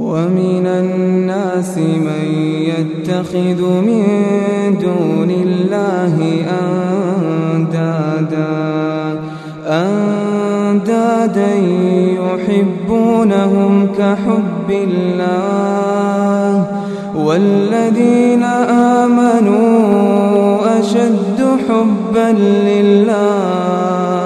ومن الناس من يتخذ من دون الله أندادا أندادا يحبونهم كحب الله والذين آمنوا أشد حبا لله.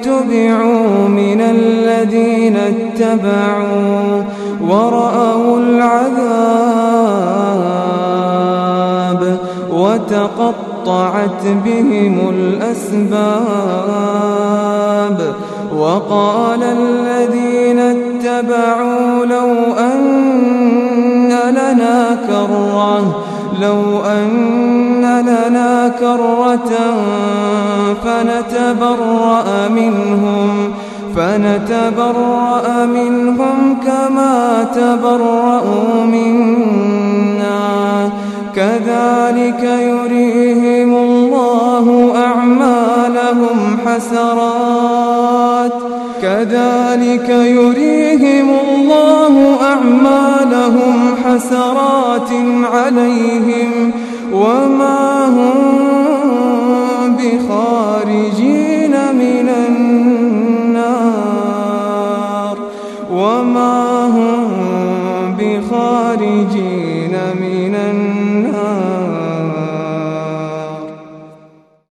اتبعوا من الذين اتبعوا ورأوا العذاب وتقطعت بهم الأسباب وقال الذين اتبعوا كرة لو أن لنا كرة فنتبرأ منهم فنتبرأ منهم كما تبرأوا منا. كذلك يريهم الله أعمالهم حسرات. كذلك يريهم الله حسرات عليهم وما هم